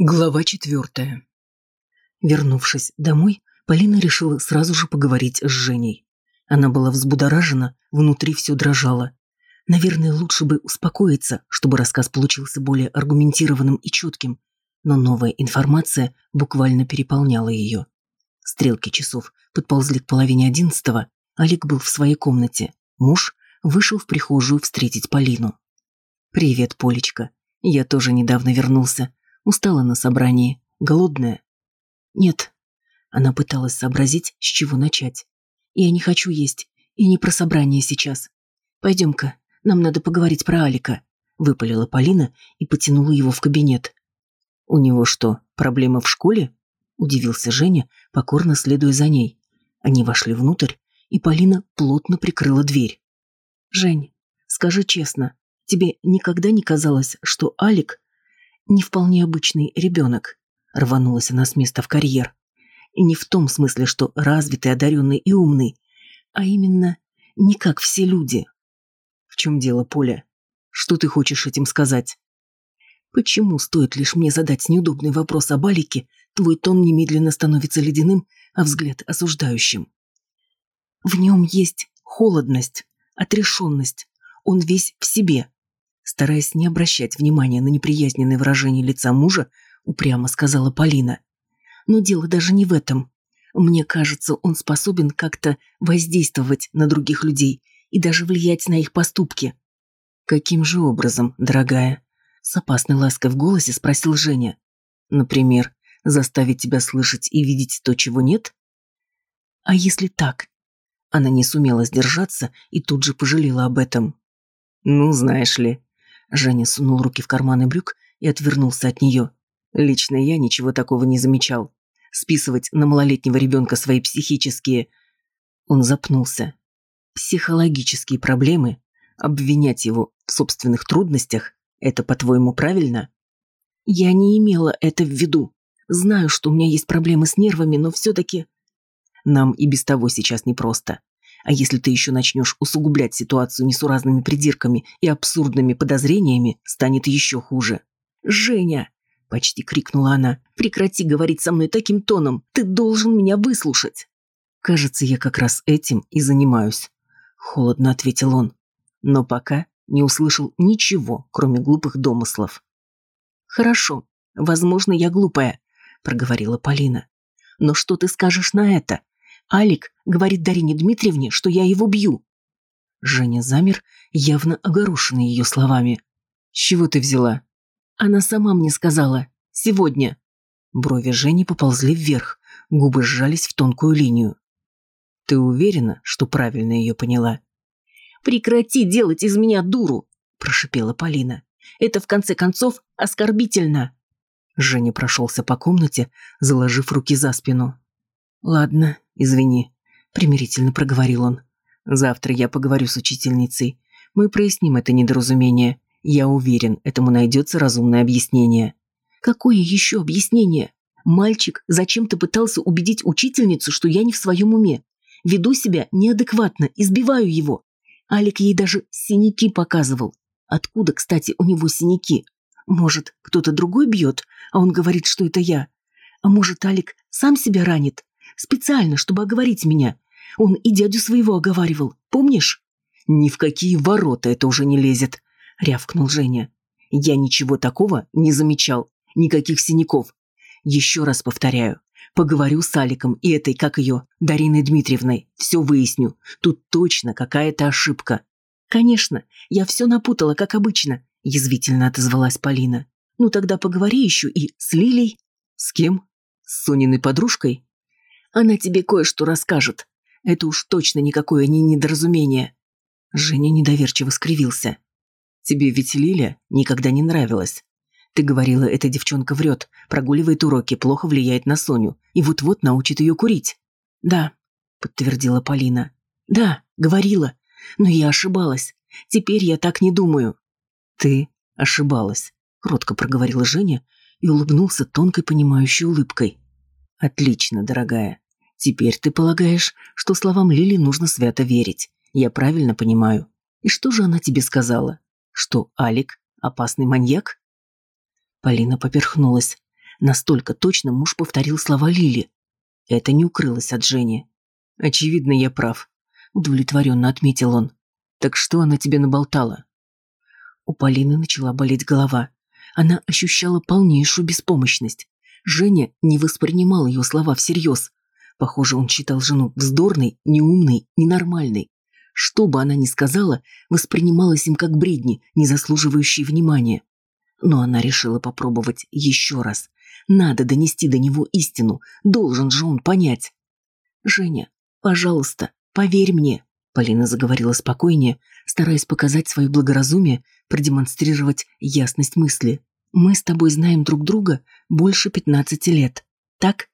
Глава четвертая. Вернувшись домой, Полина решила сразу же поговорить с Женей. Она была взбудоражена, внутри все дрожало. Наверное, лучше бы успокоиться, чтобы рассказ получился более аргументированным и четким, но новая информация буквально переполняла ее. Стрелки часов подползли к половине одиннадцатого, Олег был в своей комнате. Муж вышел в прихожую встретить Полину. «Привет, Полечка. Я тоже недавно вернулся. Устала на собрании. Голодная? Нет. Она пыталась сообразить, с чего начать. Я не хочу есть. И не про собрание сейчас. Пойдем-ка, нам надо поговорить про Алика. Выпалила Полина и потянула его в кабинет. У него что, проблемы в школе? Удивился Женя, покорно следуя за ней. Они вошли внутрь, и Полина плотно прикрыла дверь. «Жень, скажи честно, тебе никогда не казалось, что Алик не вполне обычный ребенок. Рванулась она с места в карьер. И не в том смысле, что развитый, одаренный и умный, а именно не как все люди. В чем дело, Поля? Что ты хочешь этим сказать? Почему стоит лишь мне задать неудобный вопрос об Алике, твой тон немедленно становится ледяным, а взгляд осуждающим? В нем есть холодность, отрешенность. Он весь в себе. Стараясь не обращать внимания на неприязненное выражение лица мужа, упрямо сказала Полина. Но дело даже не в этом. Мне кажется, он способен как-то воздействовать на других людей и даже влиять на их поступки. Каким же образом, дорогая? С опасной лаской в голосе спросил Женя. Например, заставить тебя слышать и видеть то, чего нет? А если так? Она не сумела сдержаться и тут же пожалела об этом. Ну, знаешь ли, Женя сунул руки в карманы брюк и отвернулся от нее. Лично я ничего такого не замечал. Списывать на малолетнего ребенка свои психические... Он запнулся. Психологические проблемы, обвинять его в собственных трудностях, это, по-твоему, правильно? Я не имела это в виду. Знаю, что у меня есть проблемы с нервами, но все-таки... Нам и без того сейчас непросто. А если ты еще начнешь усугублять ситуацию несуразными придирками и абсурдными подозрениями, станет еще хуже. «Женя!» – почти крикнула она. «Прекрати говорить со мной таким тоном! Ты должен меня выслушать!» «Кажется, я как раз этим и занимаюсь», – холодно ответил он. Но пока не услышал ничего, кроме глупых домыслов. «Хорошо, возможно, я глупая», – проговорила Полина. «Но что ты скажешь на это? Алик говорит Дарине Дмитриевне, что я его бью. Женя замер, явно огорошенный ее словами. «С чего ты взяла?» Она сама мне сказала. Сегодня. Брови Жени поползли вверх, губы сжались в тонкую линию. «Ты уверена, что правильно ее поняла?» «Прекрати делать из меня дуру!» – прошипела Полина. «Это, в конце концов, оскорбительно!» Женя прошелся по комнате, заложив руки за спину. «Ладно, извини», — примирительно проговорил он. «Завтра я поговорю с учительницей. Мы проясним это недоразумение. Я уверен, этому найдется разумное объяснение». «Какое еще объяснение? Мальчик зачем-то пытался убедить учительницу, что я не в своем уме. Веду себя неадекватно, избиваю его. Алик ей даже синяки показывал. Откуда, кстати, у него синяки? Может, кто-то другой бьет, а он говорит, что это я? А может, Алик сам себя ранит? Специально, чтобы оговорить меня. Он и дядю своего оговаривал, помнишь? Ни в какие ворота это уже не лезет, рявкнул Женя. Я ничего такого не замечал. Никаких синяков. Еще раз повторяю. Поговорю с Аликом и этой, как ее, Дариной Дмитриевной. Все выясню. Тут точно какая-то ошибка. Конечно, я все напутала, как обычно, язвительно отозвалась Полина. Ну тогда поговори еще и с Лилей. С кем? С Сониной подружкой? Она тебе кое-что расскажет. Это уж точно никакое не недоразумение». Женя недоверчиво скривился. «Тебе ведь Лиля никогда не нравилась. Ты говорила, эта девчонка врет, прогуливает уроки, плохо влияет на Соню и вот-вот научит ее курить». «Да», — подтвердила Полина. «Да, говорила. Но я ошибалась. Теперь я так не думаю». «Ты ошибалась», — кротко проговорила Женя и улыбнулся тонкой понимающей улыбкой. «Отлично, дорогая. Теперь ты полагаешь, что словам Лили нужно свято верить. Я правильно понимаю. И что же она тебе сказала? Что Алик – опасный маньяк?» Полина поперхнулась. Настолько точно муж повторил слова Лили. Это не укрылось от Жени. «Очевидно, я прав», — удовлетворенно отметил он. «Так что она тебе наболтала?» У Полины начала болеть голова. Она ощущала полнейшую беспомощность. Женя не воспринимал ее слова всерьез. Похоже, он считал жену вздорной, неумной, ненормальной. Что бы она ни сказала, воспринималось им как бредни, не заслуживающие внимания. Но она решила попробовать еще раз. Надо донести до него истину, должен же он понять. «Женя, пожалуйста, поверь мне», — Полина заговорила спокойнее, стараясь показать свое благоразумие, продемонстрировать ясность мысли. «Мы с тобой знаем друг друга больше пятнадцати лет. Так?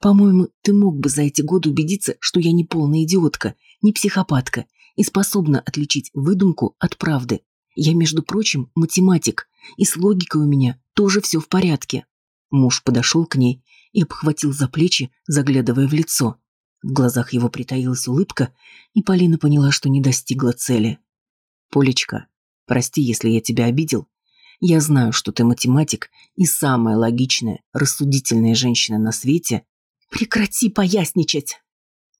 По-моему, ты мог бы за эти годы убедиться, что я не полная идиотка, не психопатка и способна отличить выдумку от правды. Я, между прочим, математик, и с логикой у меня тоже все в порядке». Муж подошел к ней и обхватил за плечи, заглядывая в лицо. В глазах его притаилась улыбка, и Полина поняла, что не достигла цели. «Полечка, прости, если я тебя обидел. Я знаю, что ты математик и самая логичная, рассудительная женщина на свете. Прекрати поясничать!»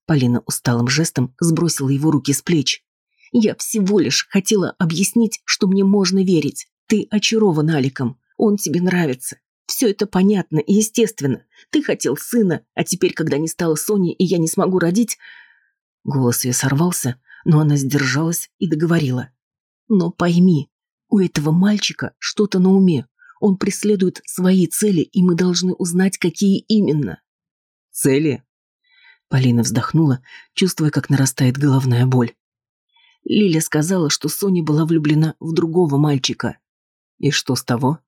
Полина усталым жестом сбросила его руки с плеч. «Я всего лишь хотела объяснить, что мне можно верить. Ты очарован Аликом, он тебе нравится. Все это понятно и естественно. Ты хотел сына, а теперь, когда не стало Сони и я не смогу родить...» Голос ее сорвался, но она сдержалась и договорила. «Но пойми, у этого мальчика что-то на уме. Он преследует свои цели, и мы должны узнать, какие именно». «Цели?» Полина вздохнула, чувствуя, как нарастает головная боль. Лиля сказала, что Соня была влюблена в другого мальчика. И что с того?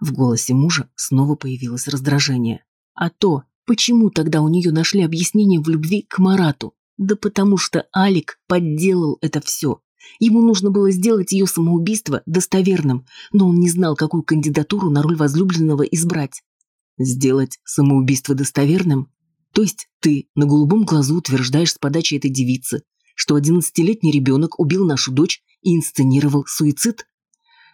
В голосе мужа снова появилось раздражение. А то, почему тогда у нее нашли объяснение в любви к Марату? Да потому что Алик подделал это все. Ему нужно было сделать ее самоубийство достоверным, но он не знал, какую кандидатуру на роль возлюбленного избрать. Сделать самоубийство достоверным? То есть ты на голубом глазу утверждаешь с подачи этой девицы, что одиннадцатилетний ребенок убил нашу дочь и инсценировал суицид?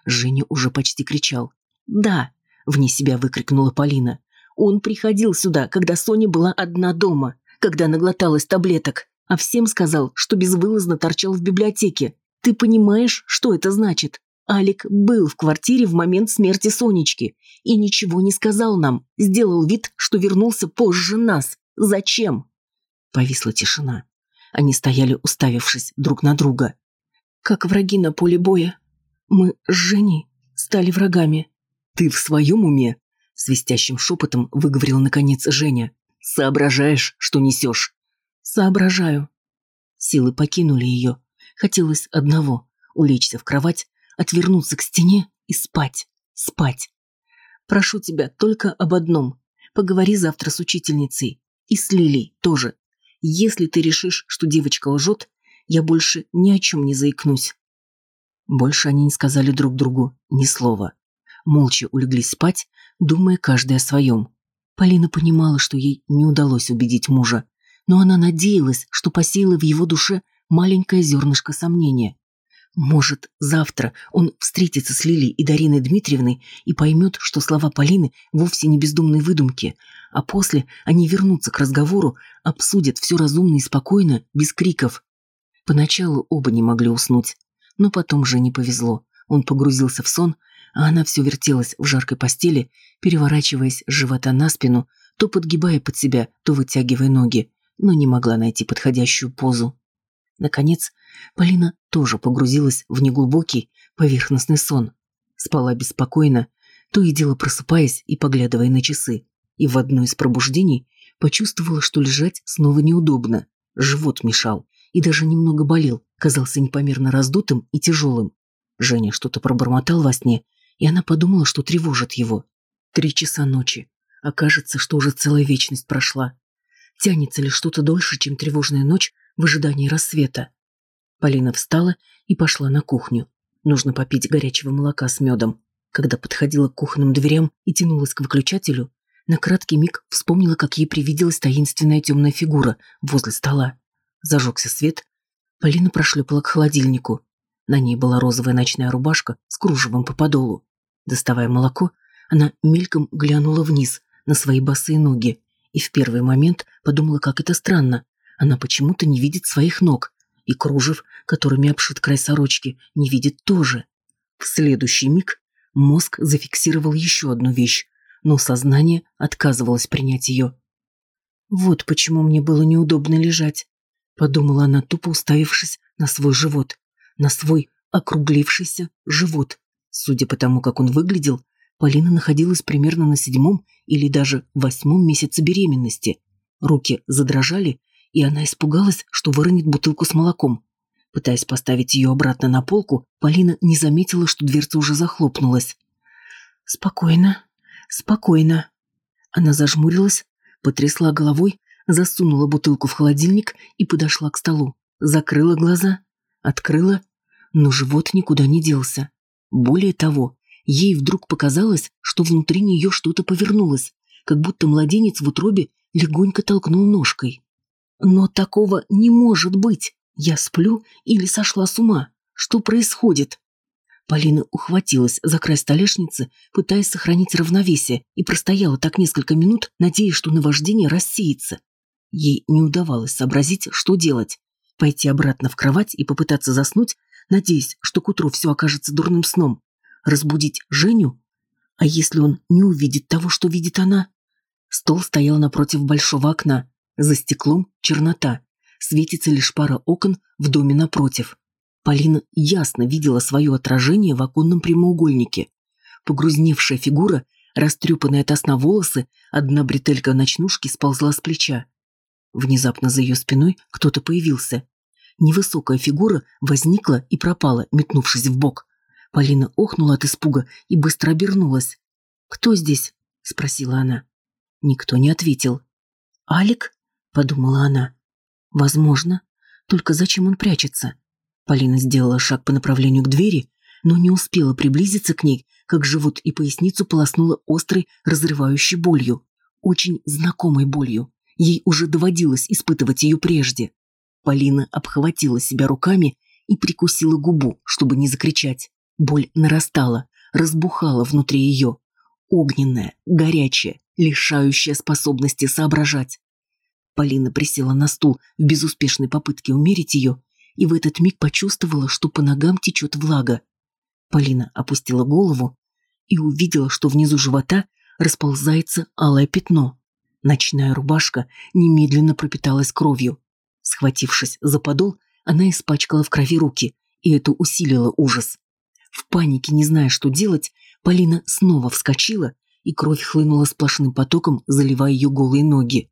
Женя уже почти кричал. «Да!» – вне себя выкрикнула Полина. «Он приходил сюда, когда Соня была одна дома, когда наглоталась таблеток, а всем сказал, что безвылазно торчал в библиотеке. Ты понимаешь, что это значит? Алик был в квартире в момент смерти Сонечки и ничего не сказал нам, сделал вид, что вернулся позже нас. Зачем?» Повисла тишина. Они стояли, уставившись друг на друга. «Как враги на поле боя. Мы с Женей стали врагами. «Ты в своем уме?» — свистящим шепотом выговорил наконец Женя. «Соображаешь, что несешь?» «Соображаю». Силы покинули ее. Хотелось одного — улечься в кровать, отвернуться к стене и спать, спать. «Прошу тебя только об одном. Поговори завтра с учительницей. И с Лилей тоже. Если ты решишь, что девочка лжет, я больше ни о чем не заикнусь». Больше они не сказали друг другу ни слова молча улеглись спать, думая каждый о своем. Полина понимала, что ей не удалось убедить мужа, но она надеялась, что посеяла в его душе маленькое зернышко сомнения. Может, завтра он встретится с Лилией и Дариной Дмитриевной и поймет, что слова Полины вовсе не бездумные выдумки, а после они вернутся к разговору, обсудят все разумно и спокойно, без криков. Поначалу оба не могли уснуть, но потом же не повезло. Он погрузился в сон, а она все вертелась в жаркой постели, переворачиваясь с живота на спину, то подгибая под себя, то вытягивая ноги, но не могла найти подходящую позу. Наконец, Полина тоже погрузилась в неглубокий, поверхностный сон. Спала беспокойно, то и дело просыпаясь и поглядывая на часы. И в одно из пробуждений почувствовала, что лежать снова неудобно. Живот мешал и даже немного болел, казался непомерно раздутым и тяжелым. Женя что-то пробормотал во сне, и она подумала, что тревожит его. Три часа ночи. Окажется, что уже целая вечность прошла. Тянется ли что-то дольше, чем тревожная ночь в ожидании рассвета? Полина встала и пошла на кухню. Нужно попить горячего молока с медом. Когда подходила к кухонным дверям и тянулась к выключателю, на краткий миг вспомнила, как ей привиделась таинственная темная фигура возле стола. Зажегся свет. Полина прошлепала к холодильнику. На ней была розовая ночная рубашка с кружевом по подолу. Доставая молоко, Она мельком глянула вниз, на свои босые ноги, и в первый момент подумала, как это странно. Она почему-то не видит своих ног, и кружев, которыми обшит край сорочки, не видит тоже. В следующий миг мозг зафиксировал еще одну вещь, но сознание отказывалось принять ее. «Вот почему мне было неудобно лежать», — подумала она, тупо уставившись на свой живот, на свой округлившийся живот. Судя по тому, как он выглядел, Полина находилась примерно на седьмом или даже восьмом месяце беременности. Руки задрожали, и она испугалась, что выронит бутылку с молоком. Пытаясь поставить ее обратно на полку, Полина не заметила, что дверца уже захлопнулась. «Спокойно, спокойно». Она зажмурилась, потрясла головой, засунула бутылку в холодильник и подошла к столу. Закрыла глаза, открыла, но живот никуда не делся. Более того, ей вдруг показалось, что внутри нее что-то повернулось, как будто младенец в утробе легонько толкнул ножкой. Но такого не может быть. Я сплю или сошла с ума? Что происходит? Полина ухватилась за край столешницы, пытаясь сохранить равновесие, и простояла так несколько минут, надеясь, что наваждение рассеется. Ей не удавалось сообразить, что делать. Пойти обратно в кровать и попытаться заснуть, надеясь, что к утру все окажется дурным сном. Разбудить Женю? А если он не увидит того, что видит она? Стол стоял напротив большого окна. За стеклом чернота. Светится лишь пара окон в доме напротив. Полина ясно видела свое отражение в оконном прямоугольнике. Погрузневшая фигура, растрепанные от сна волосы, одна бретелька ночнушки сползла с плеча. Внезапно за ее спиной кто-то появился. Невысокая фигура возникла и пропала, метнувшись в бок. Полина охнула от испуга и быстро обернулась. «Кто здесь?» — спросила она. Никто не ответил. «Алик?» подумала она. Возможно. Только зачем он прячется? Полина сделала шаг по направлению к двери, но не успела приблизиться к ней, как живот и поясницу полоснула острой, разрывающей болью. Очень знакомой болью. Ей уже доводилось испытывать ее прежде. Полина обхватила себя руками и прикусила губу, чтобы не закричать. Боль нарастала, разбухала внутри ее. Огненная, горячая, лишающая способности соображать. Полина присела на стул в безуспешной попытке умерить ее и в этот миг почувствовала, что по ногам течет влага. Полина опустила голову и увидела, что внизу живота расползается алое пятно. Ночная рубашка немедленно пропиталась кровью. Схватившись за подол, она испачкала в крови руки, и это усилило ужас. В панике, не зная, что делать, Полина снова вскочила, и кровь хлынула сплошным потоком, заливая ее голые ноги.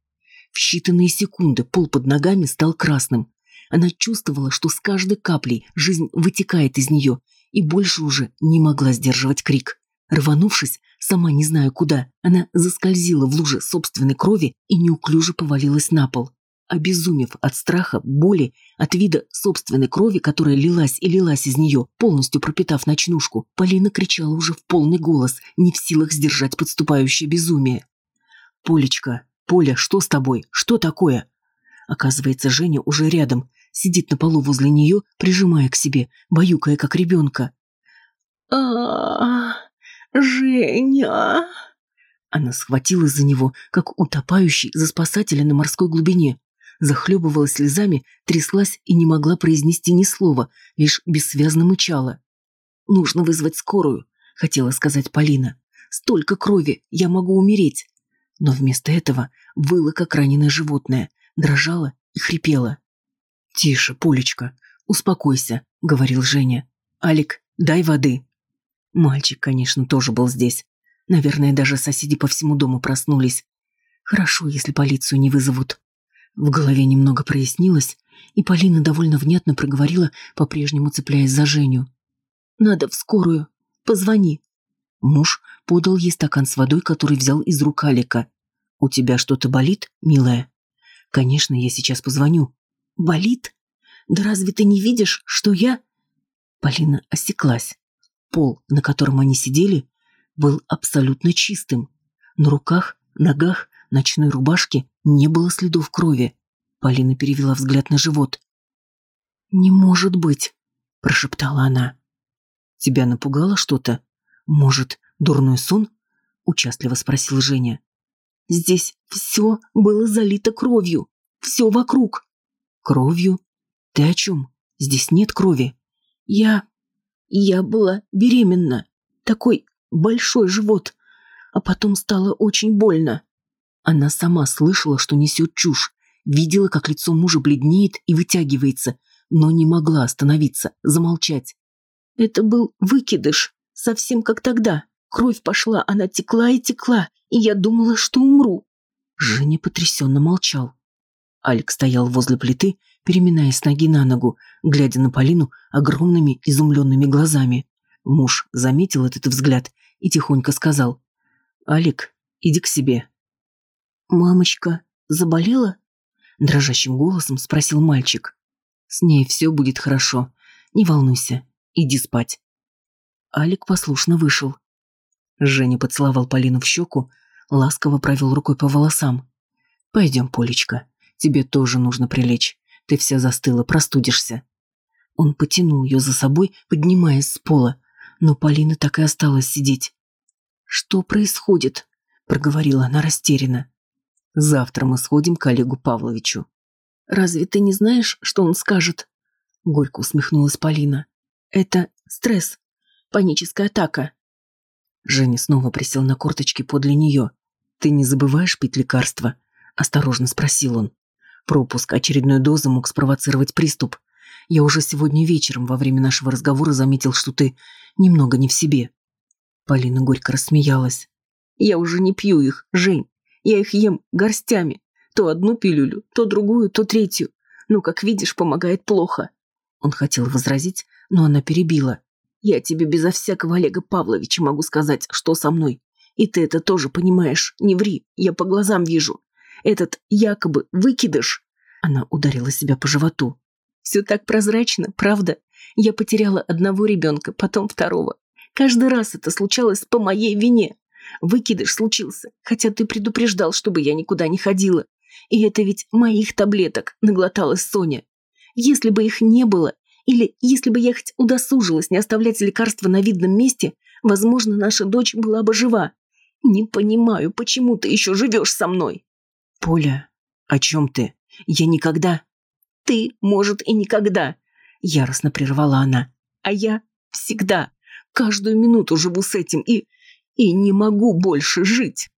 В считанные секунды пол под ногами стал красным. Она чувствовала, что с каждой каплей жизнь вытекает из нее, и больше уже не могла сдерживать крик. Рванувшись, сама не зная куда, она заскользила в луже собственной крови и неуклюже повалилась на пол. Обезумев от страха, боли, от вида собственной крови, которая лилась и лилась из нее, полностью пропитав ночнушку, Полина кричала уже в полный голос, не в силах сдержать подступающее безумие. «Полечка, «Поля, что с тобой? Что такое?» Оказывается, Женя уже рядом, сидит на полу возле нее, прижимая к себе, баюкая, как ребенка. а Женя!» Она схватилась за него, как утопающий за спасателя на морской глубине. Захлебывалась слезами, тряслась и не могла произнести ни слова, лишь бессвязно мычала. «Нужно вызвать скорую», — хотела сказать Полина. «Столько крови, я могу умереть но вместо этого выла, как раненое животное, дрожала и хрипела. «Тише, Полечка, успокойся», — говорил Женя. «Алик, дай воды». Мальчик, конечно, тоже был здесь. Наверное, даже соседи по всему дому проснулись. Хорошо, если полицию не вызовут. В голове немного прояснилось, и Полина довольно внятно проговорила, по-прежнему цепляясь за Женю. «Надо в скорую. Позвони». Муж подал ей стакан с водой, который взял из рук Алика. «У тебя что-то болит, милая?» «Конечно, я сейчас позвоню». «Болит? Да разве ты не видишь, что я...» Полина осеклась. Пол, на котором они сидели, был абсолютно чистым. На руках, ногах, ночной рубашке не было следов крови. Полина перевела взгляд на живот. «Не может быть», — прошептала она. «Тебя напугало что-то?» Может, дурной сон? – участливо спросил Женя. «Здесь все было залито кровью. Все вокруг». «Кровью? Ты о чем? Здесь нет крови». «Я... я была беременна. Такой большой живот. А потом стало очень больно». Она сама слышала, что несет чушь, видела, как лицо мужа бледнеет и вытягивается, но не могла остановиться, замолчать. «Это был выкидыш, совсем как тогда. Кровь пошла, она текла и текла, и я думала, что умру». Женя потрясенно молчал. Алик стоял возле плиты, переминаясь с ноги на ногу, глядя на Полину огромными изумленными глазами. Муж заметил этот взгляд и тихонько сказал. «Алик, иди к себе». «Мамочка заболела?» Дрожащим голосом спросил мальчик. «С ней все будет хорошо. Не волнуйся. Иди спать». Алик послушно вышел. Женя поцеловал Полину в щеку, ласково провел рукой по волосам. «Пойдем, Полечка, тебе тоже нужно прилечь. Ты вся застыла, простудишься». Он потянул ее за собой, поднимаясь с пола, но Полина так и осталась сидеть. «Что происходит?» – проговорила она растерянно. «Завтра мы сходим к Олегу Павловичу». «Разве ты не знаешь, что он скажет?» Горько усмехнулась Полина. «Это стресс, паническая атака. Женя снова присел на корточки подле нее. «Ты не забываешь пить лекарства?» – осторожно спросил он. Пропуск очередной дозы мог спровоцировать приступ. Я уже сегодня вечером во время нашего разговора заметил, что ты немного не в себе. Полина горько рассмеялась. Я уже не пью их, Жень. Я их ем горстями. То одну пилюлю, то другую, то третью. Но, как видишь, помогает плохо. Он хотел возразить, но она перебила. Я тебе безо всякого Олега Павловича могу сказать, что со мной. И ты это тоже понимаешь. Не ври, я по глазам вижу. Этот якобы выкидыш. Она ударила себя по животу. Все так прозрачно, правда? Я потеряла одного ребенка, потом второго. Каждый раз это случалось по моей вине. Выкидыш случился, хотя ты предупреждал, чтобы я никуда не ходила. И это ведь моих таблеток наглоталась Соня. Если бы их не было, или, если бы я хоть удосужилась не оставлять лекарства на видном месте, возможно, наша дочь была бы жива. Не понимаю, почему ты еще живешь со мной. Поля, о чем ты? Я никогда... Ты, может, и никогда. Яростно прервала она. А я всегда, каждую минуту живу с этим и... и не могу больше жить.